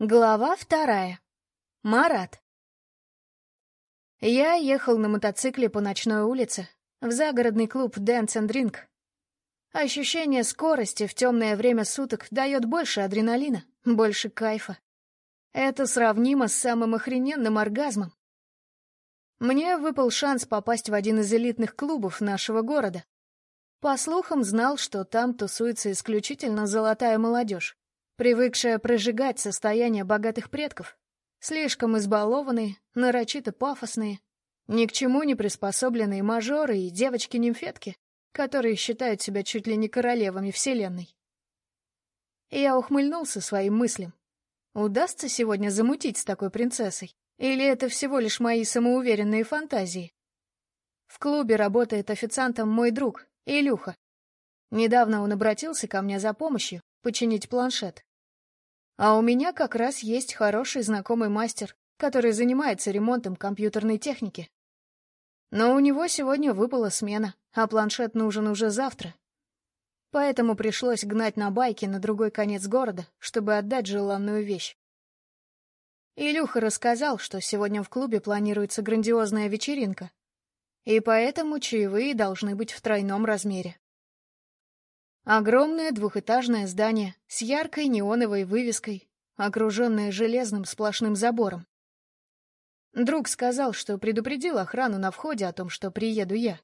Глава вторая. Марат. Я ехал на мотоцикле по ночной улице, в загородный клуб Dance and Drink. Ощущение скорости в темное время суток дает больше адреналина, больше кайфа. Это сравнимо с самым охрененным оргазмом. Мне выпал шанс попасть в один из элитных клубов нашего города. По слухам, знал, что там тусуется исключительно золотая молодежь привыкшая прожигать состояние богатых предков, слишком избалованные, нарочито пафосные, ни к чему не приспособленные мажоры и девочки-нимфетки, которые считают себя чуть ли не королевами вселенной. Я ухмыльнулся своим мыслям. Удастся сегодня замутить с такой принцессой? Или это всего лишь мои самоуверенные фантазии? В клубе работает официантом мой друг, Илюха. Недавно он обратился ко мне за помощью, починить планшет. А у меня как раз есть хороший знакомый мастер, который занимается ремонтом компьютерной техники. Но у него сегодня выпала смена, а планшет нужен уже завтра. Поэтому пришлось гнать на байке на другой конец города, чтобы отдать желанную вещь. Илюха рассказал, что сегодня в клубе планируется грандиозная вечеринка, и поэтому чаевые должны быть в тройном размере. Огромное двухэтажное здание с яркой неоновой вывеской, окруженное железным сплошным забором. Друг сказал, что предупредил охрану на входе о том, что приеду я,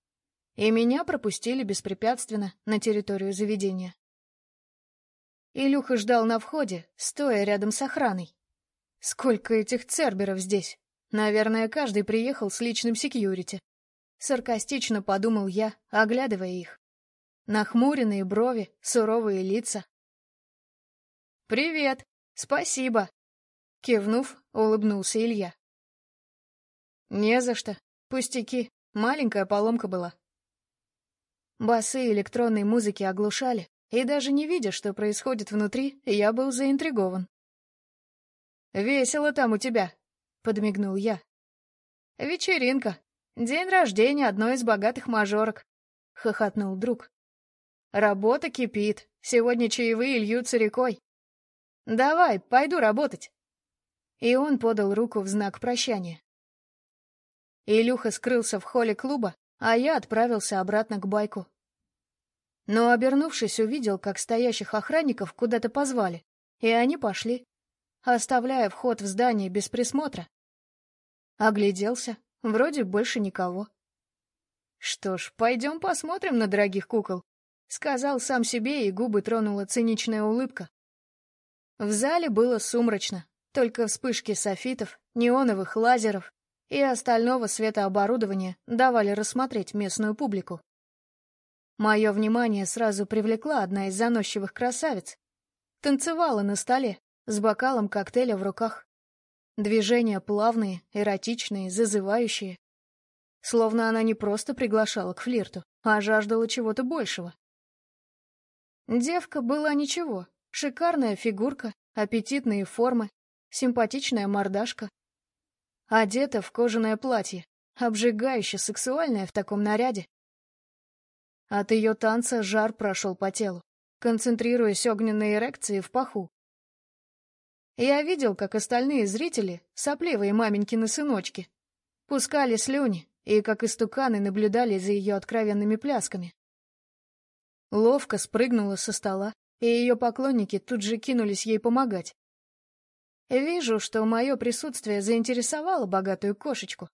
и меня пропустили беспрепятственно на территорию заведения. Илюха ждал на входе, стоя рядом с охраной. Сколько этих церберов здесь? Наверное, каждый приехал с личным секьюрити. Саркастично подумал я, оглядывая их. Нахмуренные брови, суровые лица. «Привет! Спасибо!» Кивнув, улыбнулся Илья. «Не за что. Пустяки. Маленькая поломка была». Басы электронной музыки оглушали, и даже не видя, что происходит внутри, я был заинтригован. «Весело там у тебя», — подмигнул я. «Вечеринка. День рождения одной из богатых мажорок», — хохотнул друг. Работа кипит. Сегодня чаевые льются рекой. Давай, пойду работать. И он подал руку в знак прощания. Илюха скрылся в холле клуба, а я отправился обратно к байку. Но, обернувшись, увидел, как стоящих охранников куда-то позвали, и они пошли, оставляя вход в здание без присмотра. Огляделся, вроде больше никого. Что ж, пойдем посмотрим на дорогих кукол. Сказал сам себе, и губы тронула циничная улыбка. В зале было сумрачно, только вспышки софитов, неоновых лазеров и остального светооборудования давали рассмотреть местную публику. Мое внимание сразу привлекла одна из заносчивых красавиц. Танцевала на столе, с бокалом коктейля в руках. Движения плавные, эротичные, зазывающие. Словно она не просто приглашала к флирту, а жаждала чего-то большего. Девка была ничего. Шикарная фигурка, аппетитные формы, симпатичная мордашка. Одета в кожаное платье, обжигающе сексуальная в таком наряде. От ее танца жар прошел по телу, концентрируясь огненной эрекции в паху. Я видел, как остальные зрители, сопливые маменькины сыночки, пускали слюни и, как истуканы, наблюдали за ее откровенными плясками. Ловко спрыгнула со стола, и ее поклонники тут же кинулись ей помогать. Вижу, что мое присутствие заинтересовало богатую кошечку.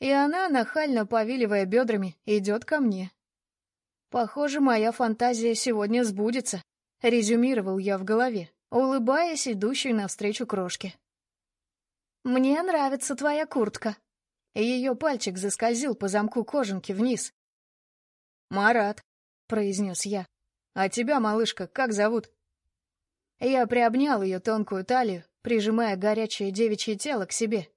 И она, нахально повиливая бедрами, идет ко мне. Похоже, моя фантазия сегодня сбудется, резюмировал я в голове, улыбаясь идущей навстречу крошке. «Мне нравится твоя куртка». Ее пальчик заскользил по замку кожанки вниз. «Марат», произнес я. «А тебя, малышка, как зовут?» Я приобнял ее тонкую талию, прижимая горячее девичье тело к себе.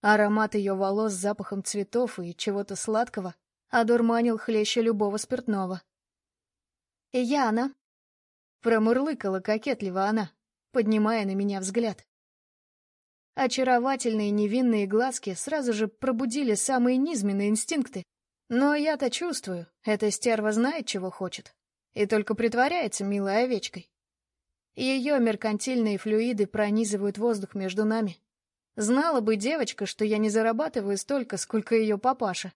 Аромат ее волос с запахом цветов и чего-то сладкого одурманил хлеще любого спиртного. «Яна!» — промурлыкала кокетливо она, поднимая на меня взгляд. Очаровательные невинные глазки сразу же пробудили самые низменные инстинкты, но я-то чувствую, эта стерва знает, чего хочет. И только притворяется милой овечкой. Ее меркантильные флюиды пронизывают воздух между нами. Знала бы девочка, что я не зарабатываю столько, сколько ее папаша.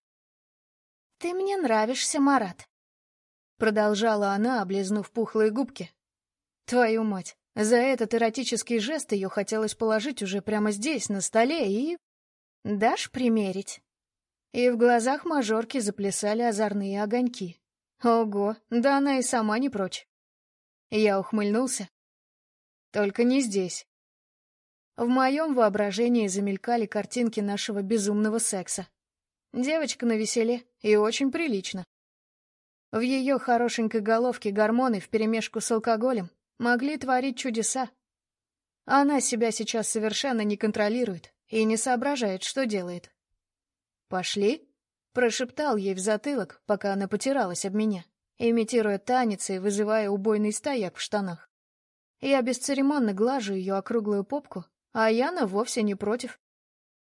«Ты мне нравишься, Марат», — продолжала она, облизнув пухлые губки. «Твою мать, за этот эротический жест ее хотелось положить уже прямо здесь, на столе, и... Дашь примерить?» И в глазах мажорки заплясали озорные огоньки. Ого, да она и сама не прочь. Я ухмыльнулся. Только не здесь. В моем воображении замелькали картинки нашего безумного секса. Девочка на веселе и очень прилично. В ее хорошенькой головке гормоны вперемешку с алкоголем могли творить чудеса. Она себя сейчас совершенно не контролирует и не соображает, что делает. «Пошли?» — прошептал ей в затылок, пока она потиралась об меня, имитируя танец и вызывая убойный стояк в штанах. Я бесцеремонно глажу ее округлую попку, а Яна вовсе не против.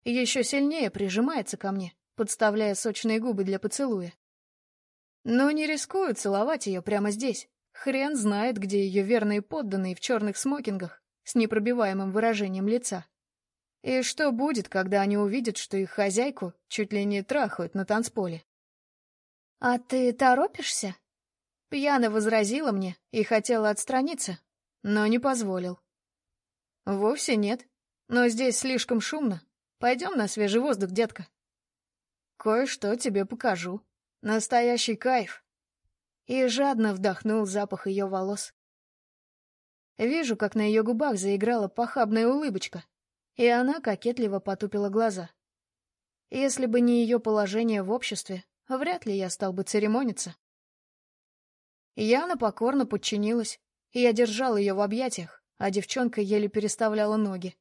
Еще сильнее прижимается ко мне, подставляя сочные губы для поцелуя. Но не рискую целовать ее прямо здесь. Хрен знает, где ее верные подданные в черных смокингах с непробиваемым выражением лица. И что будет, когда они увидят, что их хозяйку чуть ли не трахают на танцполе? «А ты торопишься?» Пьяно возразила мне и хотела отстраниться, но не позволил. «Вовсе нет. Но здесь слишком шумно. Пойдем на свежий воздух, детка. Кое-что тебе покажу. Настоящий кайф». И жадно вдохнул запах ее волос. Вижу, как на ее губах заиграла похабная улыбочка, и она кокетливо потупила глаза. Если бы не ее положение в обществе, вряд ли я стал бы церемониться. Яна покорно подчинилась, и я держал ее в объятиях, а девчонка еле переставляла ноги.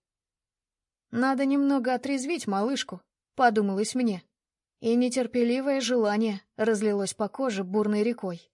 «Надо немного отрезвить малышку», — подумалось мне, и нетерпеливое желание разлилось по коже бурной рекой.